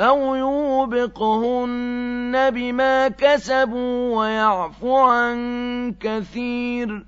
أَوْ يُوبِقْهُنَّ بِمَا كَسَبُوا وَيَعْفُ عَن كَثِيرٍ